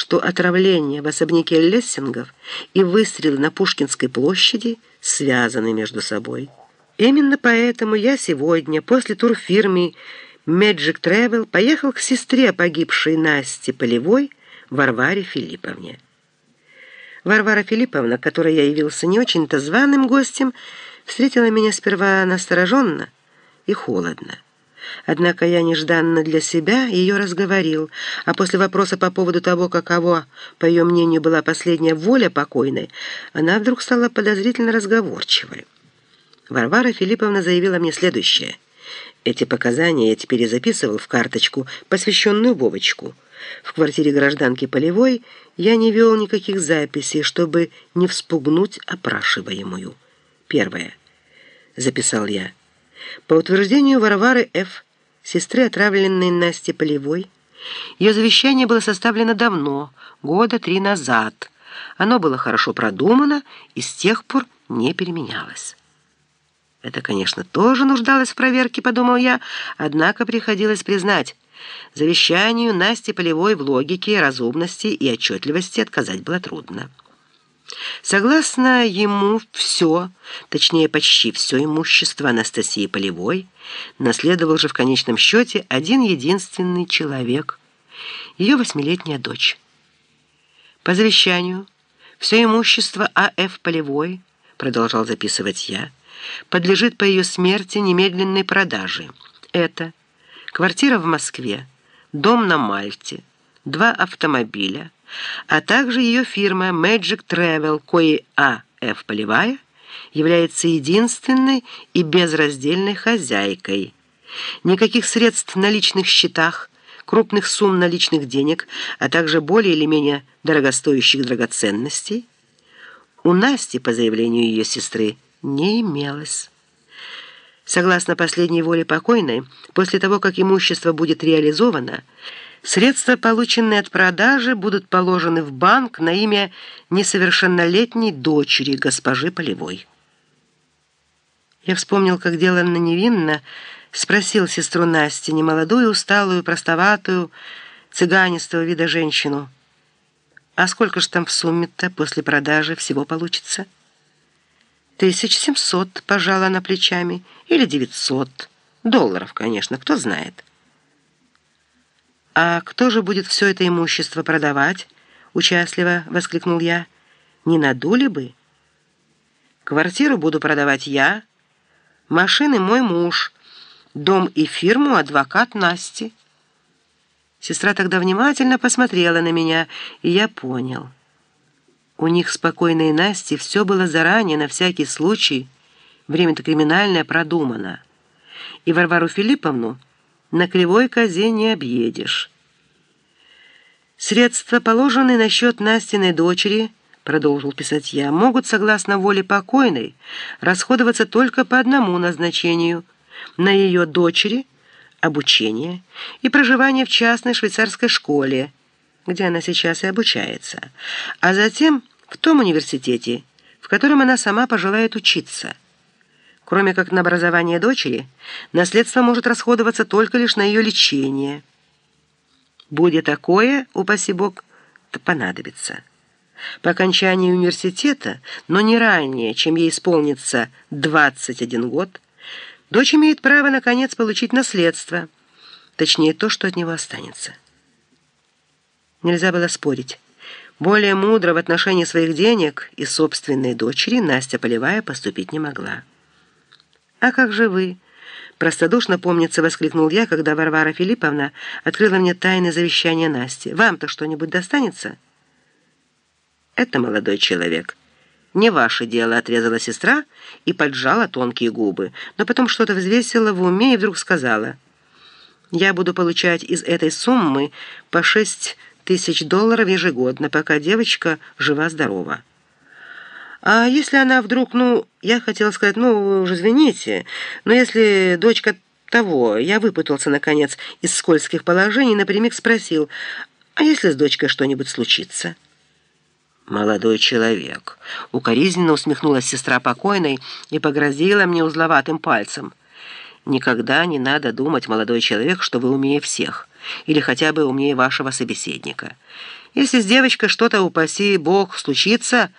что отравление в особняке Лессингов и выстрелы на Пушкинской площади связаны между собой. Именно поэтому я сегодня, после турфирмы Magic Travel, поехал к сестре погибшей Насти Полевой, Варваре Филипповне. Варвара Филипповна, которой я явился не очень-то званым гостем, встретила меня сперва настороженно и холодно. Однако я нежданно для себя ее разговорил, а после вопроса по поводу того, каково, по ее мнению, была последняя воля покойной, она вдруг стала подозрительно разговорчивой. Варвара Филипповна заявила мне следующее. Эти показания я теперь и записывал в карточку, посвященную Вовочку. В квартире гражданки Полевой я не вел никаких записей, чтобы не вспугнуть опрашиваемую. Первое. Записал я. По утверждению Варвары Ф., сестры отравленной Насти Полевой, ее завещание было составлено давно, года три назад. Оно было хорошо продумано и с тех пор не переменялось. Это, конечно, тоже нуждалось в проверке, подумал я, однако приходилось признать, завещанию Насти Полевой в логике, разумности и отчетливости отказать было трудно. Согласно ему, все, точнее почти все имущество Анастасии Полевой наследовал же в конечном счете один единственный человек, ее восьмилетняя дочь. По завещанию, все имущество А.Ф. Полевой, продолжал записывать я, подлежит по ее смерти немедленной продаже. Это квартира в Москве, дом на Мальте, два автомобиля, а также ее фирма Magic Travel, коей А.Ф. Полевая является единственной и безраздельной хозяйкой. Никаких средств на личных счетах, крупных сумм наличных денег, а также более или менее дорогостоящих драгоценностей у Насти, по заявлению ее сестры, не имелось. Согласно последней воле покойной, после того, как имущество будет реализовано, Средства, полученные от продажи, будут положены в банк на имя несовершеннолетней дочери госпожи Полевой. Я вспомнил, как деланно невинно спросил сестру Насти, немолодую, усталую, простоватую, цыганистого вида женщину. «А сколько же там в сумме-то после продажи всего получится?» «Тысяч семьсот», — пожала она плечами, — «или девятьсот. Долларов, конечно, кто знает». «А кто же будет все это имущество продавать?» — участливо воскликнул я. «Не надули бы?» «Квартиру буду продавать я, машины мой муж, дом и фирму адвокат Насти». Сестра тогда внимательно посмотрела на меня, и я понял. У них спокойной Насти все было заранее, на всякий случай. Время-то криминальное продумано. И Варвару Филипповну на кривой козе не объедешь. Средства, положенные на счет Настиной дочери, продолжил писать я, могут, согласно воле покойной, расходоваться только по одному назначению – на ее дочери обучение и проживание в частной швейцарской школе, где она сейчас и обучается, а затем в том университете, в котором она сама пожелает учиться – Кроме как на образование дочери, наследство может расходоваться только лишь на ее лечение. Будет такое, упаси Бог, то понадобится. По окончании университета, но не ранее, чем ей исполнится 21 год, дочь имеет право, наконец, получить наследство, точнее, то, что от него останется. Нельзя было спорить. Более мудро в отношении своих денег и собственной дочери Настя Полевая поступить не могла. «А как же вы?» Простодушно, помнится, воскликнул я, когда Варвара Филипповна открыла мне тайны завещания Насти. «Вам-то что-нибудь достанется?» «Это молодой человек». «Не ваше дело», — отрезала сестра и поджала тонкие губы, но потом что-то взвесила в уме и вдруг сказала. «Я буду получать из этой суммы по шесть тысяч долларов ежегодно, пока девочка жива-здорова». А если она вдруг, ну, я хотела сказать, ну, вы уже извините, но если дочка того, я выпутался, наконец, из скользких положений, напрямик спросил, а если с дочкой что-нибудь случится? «Молодой человек», — укоризненно усмехнулась сестра покойной и погрозила мне узловатым пальцем. «Никогда не надо думать, молодой человек, что вы умнее всех, или хотя бы умнее вашего собеседника. Если с девочкой что-то, упаси бог, случится,